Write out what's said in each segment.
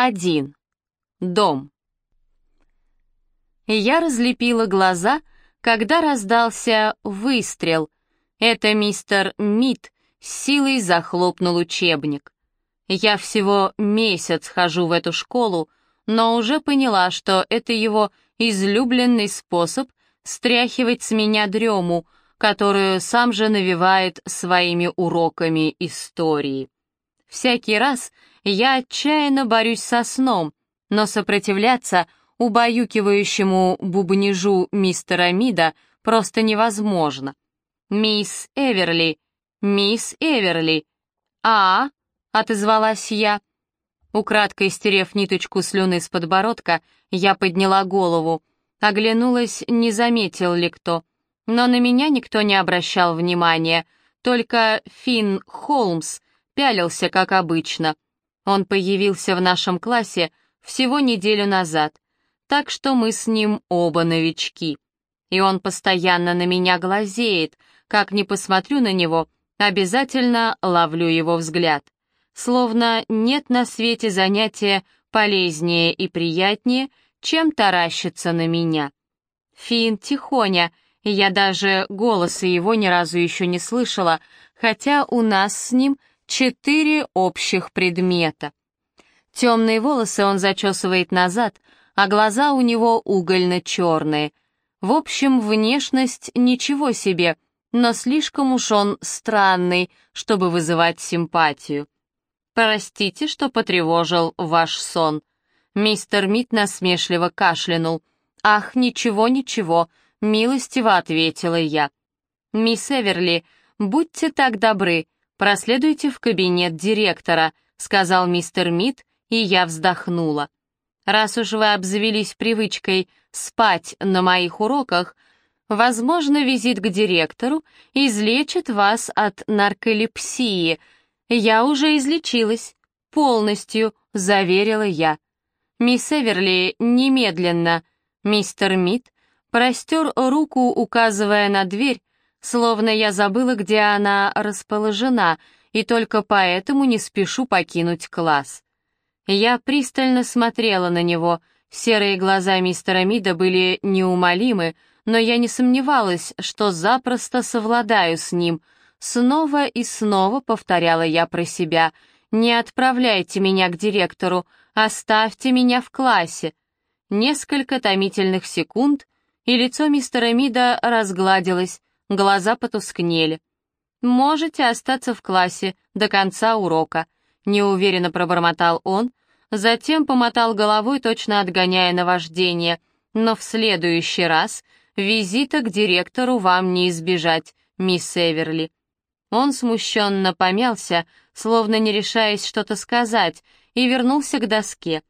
1. Дом. Я разлепила глаза, когда раздался выстрел. Это мистер Мит силой захлопнул учебник. Я всего месяц хожу в эту школу, но уже поняла, что это его излюбленный способ стряхивать с меня дрему, которую сам же навевает своими уроками истории. Всякий раз я отчаянно борюсь со сном, но сопротивляться убаюкивающему бубнижу мистера Мида просто невозможно. «Мисс Эверли! Мисс Эверли!» «А?» — отозвалась я. Украдкой стерев ниточку слюны с подбородка, я подняла голову. Оглянулась, не заметил ли кто. Но на меня никто не обращал внимания, только Финн Холмс пялился, как обычно. Он появился в нашем классе всего неделю назад, так что мы с ним оба новички. И он постоянно на меня глазеет, как ни посмотрю на него, обязательно ловлю его взгляд. Словно нет на свете занятия полезнее и приятнее, чем таращиться на меня. Фин тихоня, я даже голоса его ни разу еще не слышала, хотя у нас с ним четыре общих предмета. Темные волосы он зачесывает назад, а глаза у него угольно-черные. В общем, внешность ничего себе, но слишком уж он странный, чтобы вызывать симпатию. «Простите, что потревожил ваш сон». Мистер Мит насмешливо кашлянул. «Ах, ничего-ничего», — милостиво ответила я. «Мисс Эверли, будьте так добры, «Проследуйте в кабинет директора», — сказал мистер Мид, и я вздохнула. «Раз уж вы обзавелись привычкой спать на моих уроках, возможно, визит к директору излечит вас от нарколепсии. Я уже излечилась. Полностью», — заверила я. «Мисс Эверли, немедленно». Мистер Мид простер руку, указывая на дверь, словно я забыла, где она расположена, и только поэтому не спешу покинуть класс. Я пристально смотрела на него, серые глаза мистера Мида были неумолимы, но я не сомневалась, что запросто совладаю с ним. Снова и снова повторяла я про себя. «Не отправляйте меня к директору, оставьте меня в классе». Несколько томительных секунд, и лицо мистера Мида разгладилось, глаза потускнели. «Можете остаться в классе до конца урока», — неуверенно пробормотал он, затем помотал головой, точно отгоняя наваждение. «Но в следующий раз визита к директору вам не избежать, мисс Эверли». Он смущенно помялся, словно не решаясь что-то сказать, и вернулся к доске.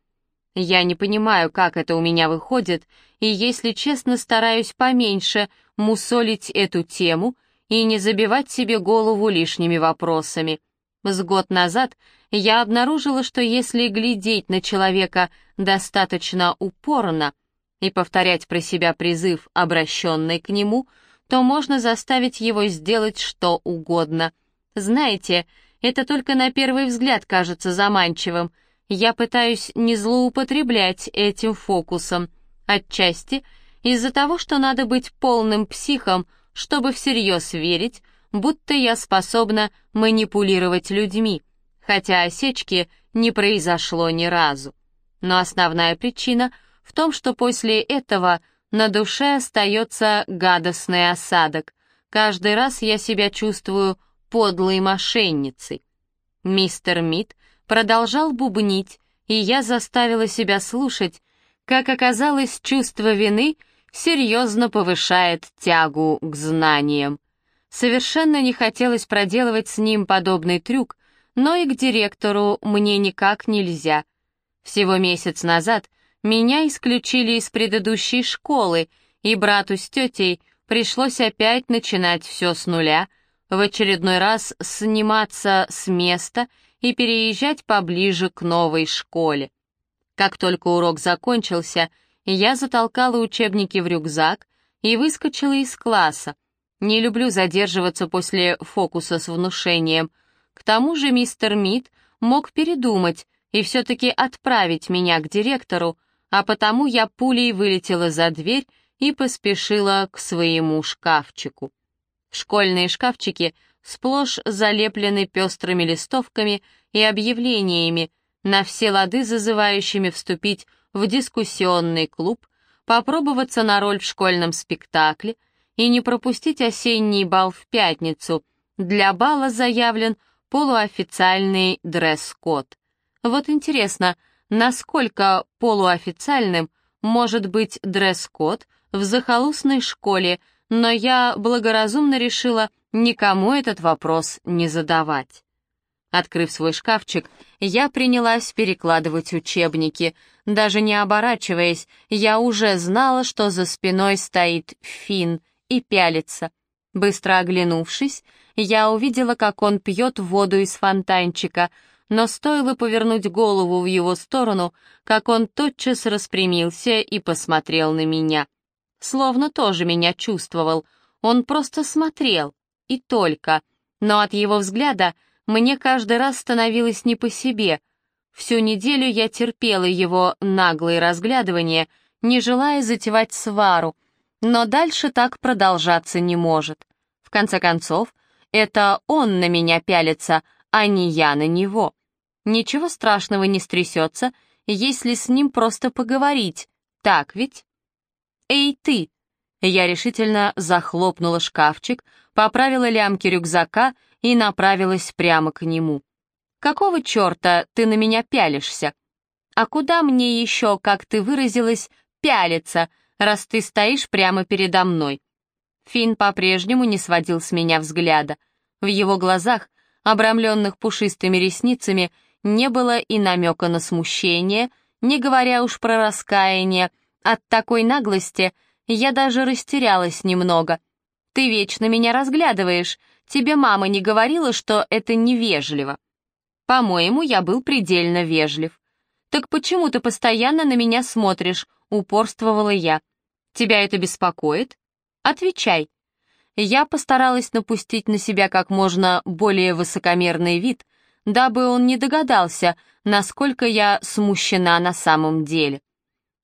Я не понимаю, как это у меня выходит, и, если честно, стараюсь поменьше мусолить эту тему и не забивать себе голову лишними вопросами. С год назад я обнаружила, что если глядеть на человека достаточно упорно и повторять про себя призыв, обращенный к нему, то можно заставить его сделать что угодно. Знаете, это только на первый взгляд кажется заманчивым — я пытаюсь не злоупотреблять этим фокусом, отчасти из-за того, что надо быть полным психом, чтобы всерьез верить, будто я способна манипулировать людьми, хотя осечки не произошло ни разу. Но основная причина в том, что после этого на душе остается гадостный осадок. Каждый раз я себя чувствую подлой мошенницей. Мистер Мид продолжал бубнить, и я заставила себя слушать. Как оказалось, чувство вины серьезно повышает тягу к знаниям. Совершенно не хотелось проделывать с ним подобный трюк, но и к директору мне никак нельзя. Всего месяц назад меня исключили из предыдущей школы, и брату с тетей пришлось опять начинать все с нуля, в очередной раз сниматься с места и переезжать поближе к новой школе. Как только урок закончился, я затолкала учебники в рюкзак и выскочила из класса. Не люблю задерживаться после фокуса с внушением. К тому же мистер Мид мог передумать, и все-таки отправить меня к директору, а потому я пулей вылетела за дверь и поспешила к своему шкафчику. Школьные шкафчики сплошь залеплены пестрыми листовками и объявлениями, на все лады зазывающими вступить в дискуссионный клуб, попробоваться на роль в школьном спектакле и не пропустить осенний бал в пятницу. Для бала заявлен полуофициальный дресс-код. Вот интересно, насколько полуофициальным может быть дресс-код в захолустной школе, но я благоразумно решила никому этот вопрос не задавать. Открыв свой шкафчик, я принялась перекладывать учебники. Даже не оборачиваясь, я уже знала, что за спиной стоит Фин и пялится. Быстро оглянувшись, я увидела, как он пьет воду из фонтанчика, но стоило повернуть голову в его сторону, как он тотчас распрямился и посмотрел на меня. Словно тоже меня чувствовал. Он просто смотрел, и только. Но от его взгляда мне каждый раз становилось не по себе. Всю неделю я терпела его наглые разглядывания, не желая затевать свару, но дальше так продолжаться не может. В конце концов, это он на меня пялится, а не я на него. Ничего страшного не стрясется, если с ним просто поговорить, так ведь? «Эй, ты!» Я решительно захлопнула шкафчик, поправила лямки рюкзака и направилась прямо к нему. «Какого черта ты на меня пялишься? А куда мне еще, как ты выразилась, пялиться, раз ты стоишь прямо передо мной?» Финн по-прежнему не сводил с меня взгляда. В его глазах, обрамленных пушистыми ресницами, не было и намека на смущение, не говоря уж про раскаяние. От такой наглости я даже растерялась немного. «Ты вечно меня разглядываешь. Тебе мама не говорила, что это невежливо?» «По-моему, я был предельно вежлив». «Так почему ты постоянно на меня смотришь?» — упорствовала я. «Тебя это беспокоит?» «Отвечай». Я постаралась напустить на себя как можно более высокомерный вид, дабы он не догадался, насколько я смущена на самом деле.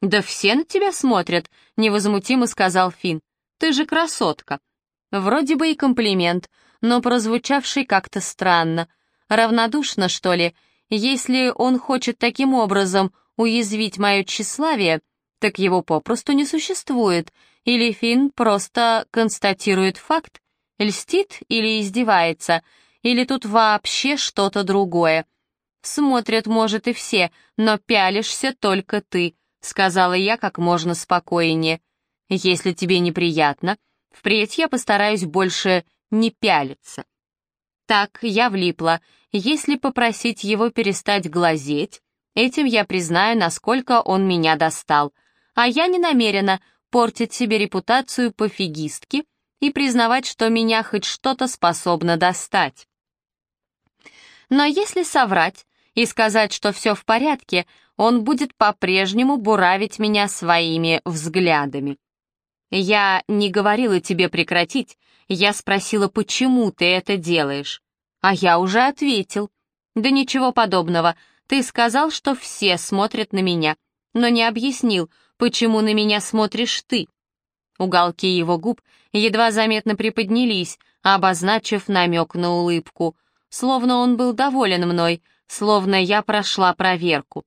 «Да все на тебя смотрят», — невозмутимо сказал Финн. «Ты же красотка». Вроде бы и комплимент, но прозвучавший как-то странно. Равнодушно, что ли? Если он хочет таким образом уязвить мое тщеславие, так его попросту не существует, или Финн просто констатирует факт, льстит или издевается, или тут вообще что-то другое. Смотрят, может, и все, но пялишься только ты, сказала я как можно спокойнее. Если тебе неприятно, впредь я постараюсь больше не пялиться. Так, я влипла. Если попросить его перестать глазеть, этим я признаю, насколько он меня достал. А я не намерена портить себе репутацию пофигистки и признавать, что меня хоть что-то способно достать. Но если соврать и сказать, что все в порядке, он будет по-прежнему буравить меня своими взглядами. Я не говорила тебе прекратить, я спросила, почему ты это делаешь. А я уже ответил. Да ничего подобного, ты сказал, что все смотрят на меня, но не объяснил, почему на меня смотришь ты. Уголки его губ едва заметно приподнялись, обозначив намек на улыбку, словно он был доволен мной, словно я прошла проверку.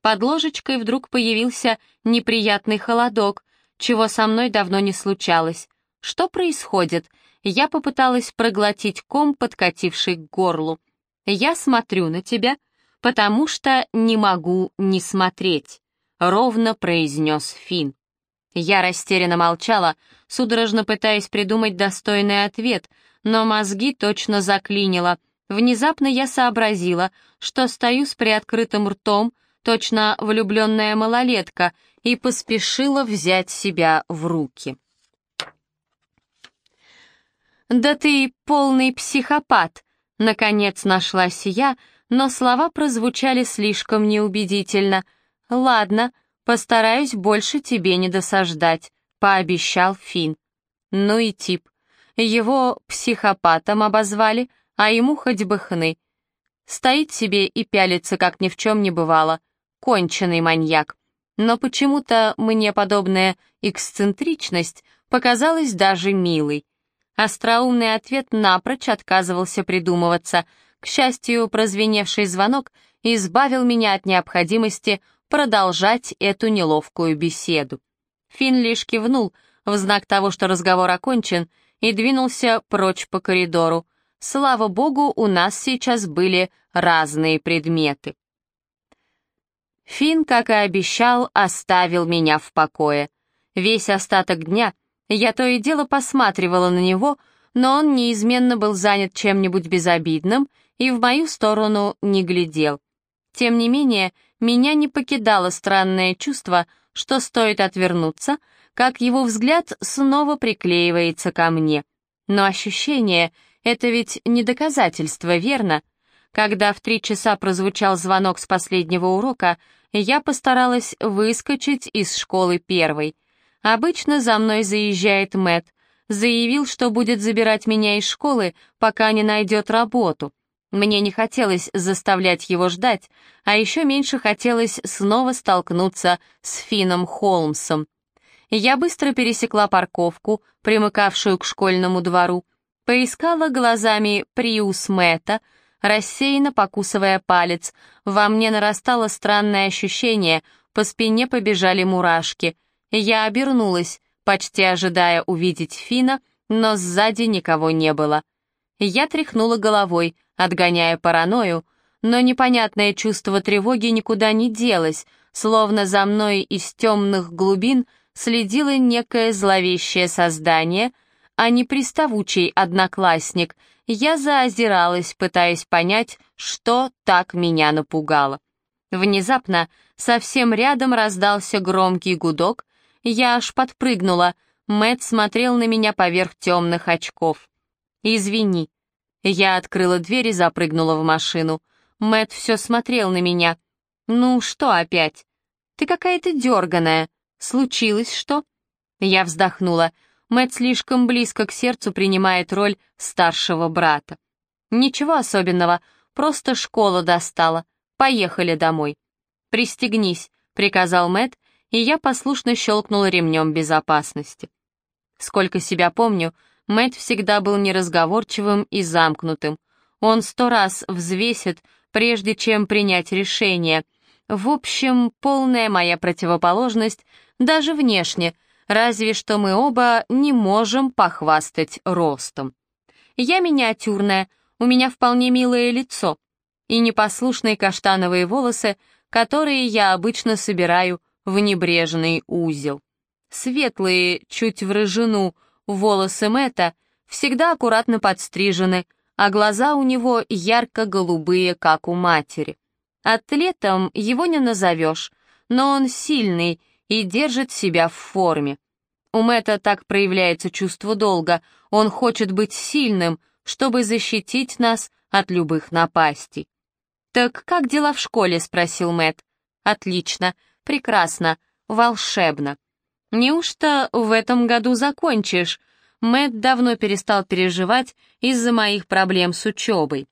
Под ложечкой вдруг появился неприятный холодок, чего со мной давно не случалось. Что происходит? Я попыталась проглотить ком, подкативший к горлу. Я смотрю на тебя, потому что не могу не смотреть, ровно произнес Фин. Я растерянно молчала, судорожно пытаясь придумать достойный ответ, но мозги точно заклинило. Внезапно я сообразила, что стою с приоткрытым ртом, точно влюбленная малолетка, и поспешила взять себя в руки. «Да ты полный психопат!» — наконец нашлась я, но слова прозвучали слишком неубедительно. «Ладно, постараюсь больше тебе не досаждать», — пообещал Финн. Ну и тип. Его психопатом обозвали, а ему хоть бы хны. Стоит себе и пялится, как ни в чем не бывало. Конченый маньяк. Но почему-то мне подобная эксцентричность показалась даже милой. Остроумный ответ напрочь отказывался придумываться. К счастью, прозвеневший звонок избавил меня от необходимости продолжать эту неловкую беседу. Финн лишь кивнул в знак того, что разговор окончен, и двинулся прочь по коридору. Слава богу, у нас сейчас были разные предметы. Финн, как и обещал, оставил меня в покое. Весь остаток дня я то и дело посматривала на него, но он неизменно был занят чем-нибудь безобидным и в мою сторону не глядел. Тем не менее, меня не покидало странное чувство, что стоит отвернуться, как его взгляд снова приклеивается ко мне. Но ощущение — это ведь не доказательство, верно? Когда в три часа прозвучал звонок с последнего урока, я постаралась выскочить из школы первой. Обычно за мной заезжает Мэт, заявил, что будет забирать меня из школы, пока не найдет работу. Мне не хотелось заставлять его ждать, а еще меньше хотелось снова столкнуться с Фином Холмсом. Я быстро пересекла парковку, примыкавшую к школьному двору, поискала глазами Приус Мэтта, рассеянно покусывая палец. Во мне нарастало странное ощущение, по спине побежали мурашки. Я обернулась, почти ожидая увидеть Фина, но сзади никого не было. Я тряхнула головой, отгоняя паранойю, но непонятное чувство тревоги никуда не делось, словно за мной из темных глубин следило некое зловещее создание, а не приставучий одноклассник. Я заозиралась, пытаясь понять, что так меня напугало. Внезапно совсем рядом раздался громкий гудок, я аж подпрыгнула, Мэт смотрел на меня поверх темных очков. «Извини». Я открыла дверь и запрыгнула в машину. Мэт все смотрел на меня. «Ну, что опять?» «Ты какая-то дерганая. Случилось что?» Я вздохнула. Мэт слишком близко к сердцу принимает роль старшего брата. «Ничего особенного, просто школа достала. Поехали домой». «Пристегнись», — приказал Мэт, и я послушно щелкнула ремнем безопасности. Сколько себя помню, Мэтт всегда был неразговорчивым и замкнутым. Он сто раз взвесит, прежде чем принять решение. В общем, полная моя противоположность, даже внешне, разве что мы оба не можем похвастать ростом. Я миниатюрная, у меня вполне милое лицо и непослушные каштановые волосы, которые я обычно собираю в небрежный узел. Светлые, чуть в рыжину, волосы Мэтта всегда аккуратно подстрижены, а глаза у него ярко-голубые, как у матери. Атлетом его не назовешь, но он сильный и держит себя в форме. У Мэтта так проявляется чувство долга, он хочет быть сильным, чтобы защитить нас от любых напастей. «Так как дела в школе?» — спросил Мэтт. «Отлично, прекрасно, волшебно. «Неужто в этом году закончишь?» Мэт давно перестал переживать из-за моих проблем с учебой.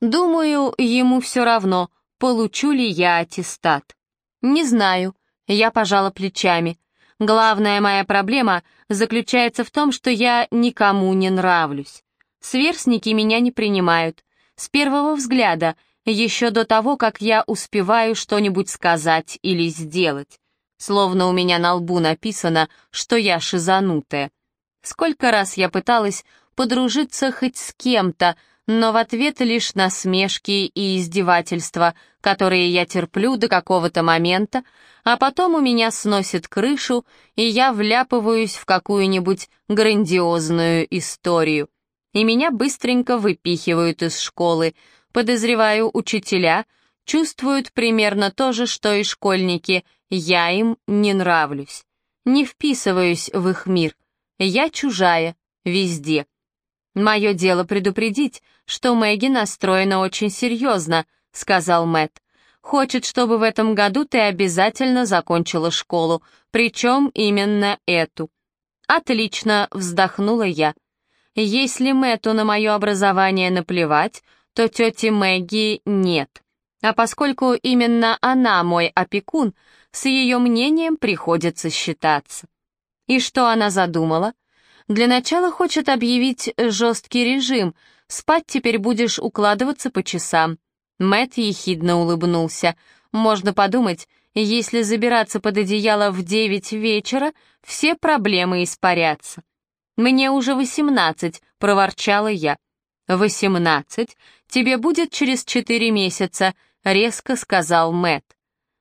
Думаю, ему все равно, получу ли я аттестат. Не знаю, я пожала плечами. Главная моя проблема заключается в том, что я никому не нравлюсь. Сверстники меня не принимают. С первого взгляда, еще до того, как я успеваю что-нибудь сказать или сделать словно у меня на лбу написано, что я шизанутая. Сколько раз я пыталась подружиться хоть с кем-то, но в ответ лишь насмешки и издевательства, которые я терплю до какого-то момента, а потом у меня сносит крышу, и я вляпываюсь в какую-нибудь грандиозную историю. И меня быстренько выпихивают из школы. Подозреваю, учителя чувствуют примерно то же, что и школьники — я им не нравлюсь, не вписываюсь в их мир. Я чужая, везде. Мое дело предупредить, что Мэгги настроена очень серьезно, сказал Мэтт. Хочет, чтобы в этом году ты обязательно закончила школу, причем именно эту. Отлично, вздохнула я. Если Мэтту на мое образование наплевать, что тети Мэгги нет. А поскольку именно она мой опекун, с ее мнением приходится считаться. И что она задумала? Для начала хочет объявить жесткий режим, спать теперь будешь укладываться по часам. Мэт ехидно улыбнулся. Можно подумать, если забираться под одеяло в девять вечера, все проблемы испарятся. «Мне уже восемнадцать», — проворчала я. «Восемнадцать? Тебе будет через четыре месяца», — резко сказал Мэт.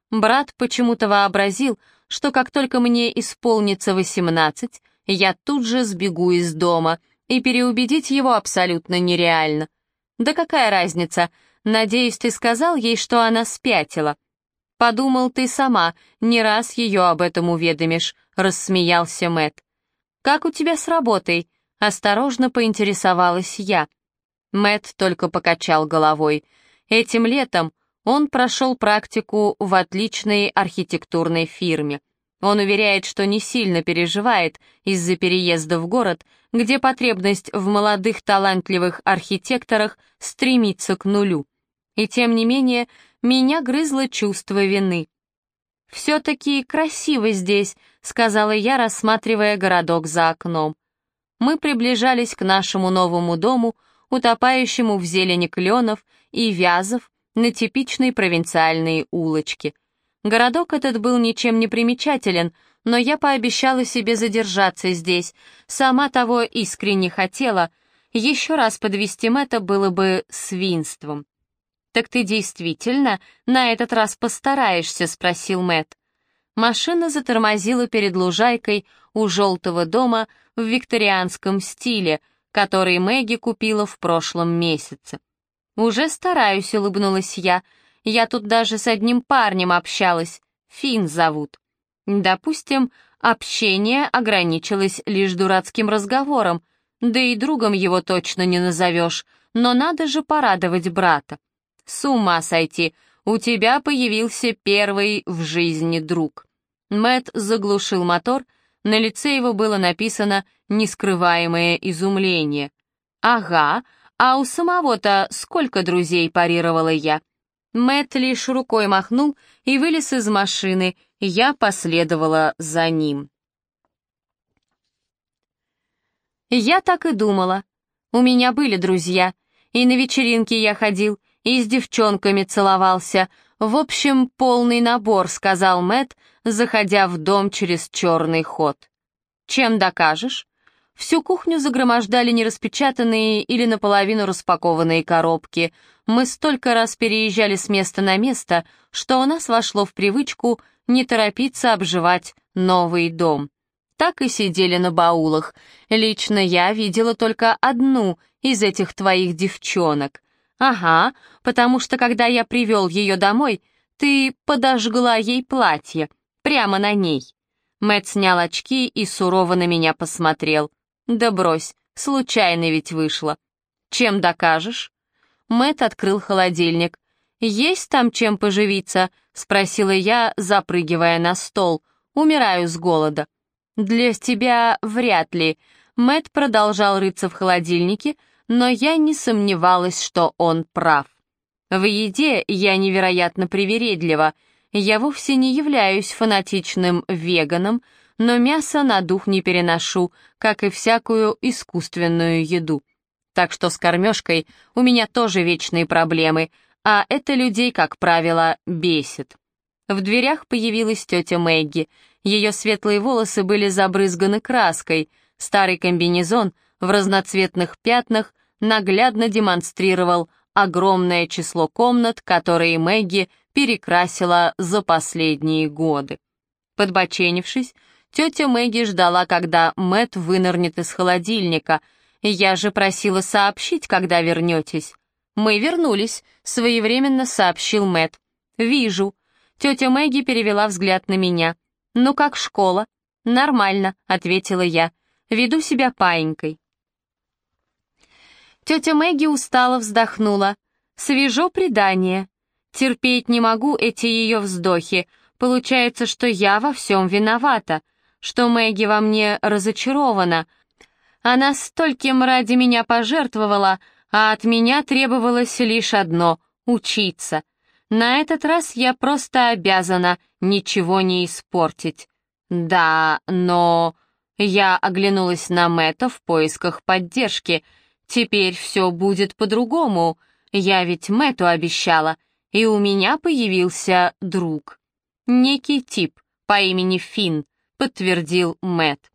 Брат почему-то вообразил, что как только мне исполнится восемнадцать, я тут же сбегу из дома, и переубедить его абсолютно нереально. Да какая разница? Надеюсь, ты сказал ей, что она спятила. Подумал, ты сама не раз ее об этом уведомишь, рассмеялся Мэт. Как у тебя с работой? Осторожно поинтересовалась я. Мэт только покачал головой. Этим летом он прошел практику в отличной архитектурной фирме. Он уверяет, что не сильно переживает из-за переезда в город, где потребность в молодых талантливых архитекторах стремится к нулю. И тем не менее, меня грызло чувство вины. «Все-таки красиво здесь», — сказала я, рассматривая городок за окном. Мы приближались к нашему новому дому, утопающему в зелени кленов и вязов на типичной провинциальной улочке. Городок этот был ничем не примечателен, но я пообещала себе задержаться здесь, сама того искренне хотела, еще раз подвести Мэтта было бы свинством. «Так ты действительно на этот раз постараешься?» — спросил Мэтт. Машина затормозила перед лужайкой у желтого дома в викторианском стиле, который Мэгги купила в прошлом месяце. «Уже стараюсь», — улыбнулась я. «Я тут даже с одним парнем общалась. Фин зовут». Допустим, общение ограничилось лишь дурацким разговором, да и другом его точно не назовешь, но надо же порадовать брата. С ума сойти, у тебя появился первый в жизни друг. Мэт заглушил мотор, на лице его было написано нескрываемое изумление. «Ага, а у самого-то сколько друзей?» — парировала я. Мэт лишь рукой махнул и вылез из машины, я последовала за ним. Я так и думала. У меня были друзья, и на вечеринки я ходил, и с девчонками целовался, «В общем, полный набор», — сказал Мэт, заходя в дом через черный ход. «Чем докажешь?» Всю кухню загромождали нераспечатанные или наполовину распакованные коробки. Мы столько раз переезжали с места на место, что у нас вошло в привычку не торопиться обживать новый дом. Так и сидели на баулах. Лично я видела только одну из этих твоих девчонок. «Ага, потому что когда я привел ее домой, ты подожгла ей платье, прямо на ней». Мэт снял очки и сурово на меня посмотрел. «Да брось, случайно ведь вышло. Чем докажешь?» Мэт открыл холодильник. «Есть там чем поживиться?» — спросила я, запрыгивая на стол. «Умираю с голода». «Для тебя вряд ли». Мэт продолжал рыться в холодильнике, но я не сомневалась, что он прав. В еде я невероятно привередлива. Я вовсе не являюсь фанатичным веганом, но мясо на дух не переношу, как и всякую искусственную еду. Так что с кормежкой у меня тоже вечные проблемы, а это людей, как правило, бесит. В дверях появилась тетя Мэгги. Ее светлые волосы были забрызганы краской, старый комбинезон в разноцветных пятнах наглядно демонстрировал огромное число комнат, которые Мэгги перекрасила за последние годы. Подбоченившись, тетя Мэгги ждала, когда Мэт вынырнет из холодильника. «Я же просила сообщить, когда вернетесь». «Мы вернулись», — своевременно сообщил Мэт. «Вижу». Тетя Мэгги перевела взгляд на меня. «Ну как школа?» «Нормально», — ответила я. «Веду себя паинькой». Тетя Мэгги устало вздохнула. «Свежо предание. Терпеть не могу эти ее вздохи. Получается, что я во всем виновата, что Мэгги во мне разочарована. Она стольким ради меня пожертвовала, а от меня требовалось лишь одно — учиться. На этот раз я просто обязана ничего не испортить. Да, но... Я оглянулась на Мэтта в поисках поддержки. Теперь все будет по-другому. Я ведь Мэтту обещала, и у меня появился друг. Некий тип по имени Финн, подтвердил Мэтт.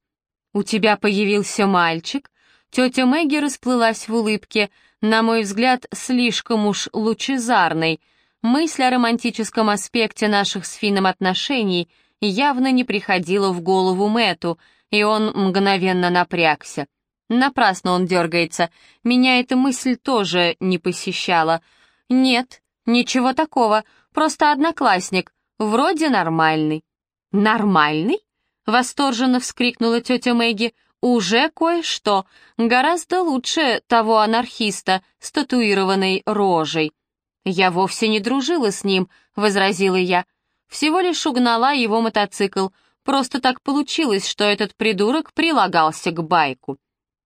«У тебя появился мальчик?» Тетя Мэгги расплылась в улыбке, на мой взгляд, слишком уж лучезарной. Мысль о романтическом аспекте наших с Финном отношений явно не приходила в голову Мэту, и он мгновенно напрягся. Напрасно он дергается, меня эта мысль тоже не посещала. Нет, ничего такого, просто одноклассник, вроде нормальный. «Нормальный?» — восторженно вскрикнула тетя Мэгги. «Уже кое-что, гораздо лучше того анархиста с татуированной рожей». «Я вовсе не дружила с ним», — возразила я. «Всего лишь угнала его мотоцикл. Просто так получилось, что этот придурок прилагался к байку».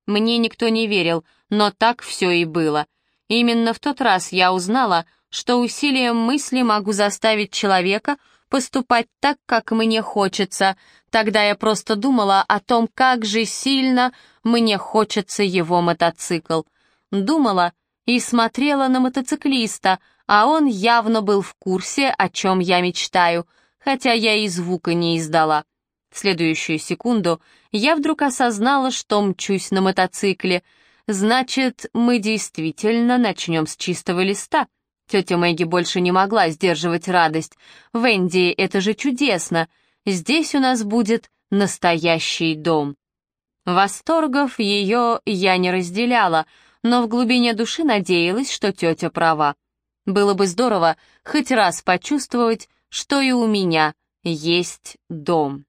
Мне никто не верил, но так все и было. Именно в тот раз я узнала, что усилием мысли могу заставить человека поступать так, как мне хочется. Тогда я просто думала о том, как же сильно мне хочется его мотоцикл. Думала и смотрела на мотоциклиста, а он явно был в курсе, о чем я мечтаю, хотя я и звука не издала. В следующую секунду я вдруг осознала, что мчусь на мотоцикле. Значит, мы действительно начнем с чистого листа. Тетя Мэгги больше не могла сдерживать радость. «Венди, это же чудесно! Здесь у нас будет настоящий дом!» Восторгов ее я не разделяла, но в глубине души надеялась, что тетя права. Было бы здорово хоть раз почувствовать, что и у меня есть дом.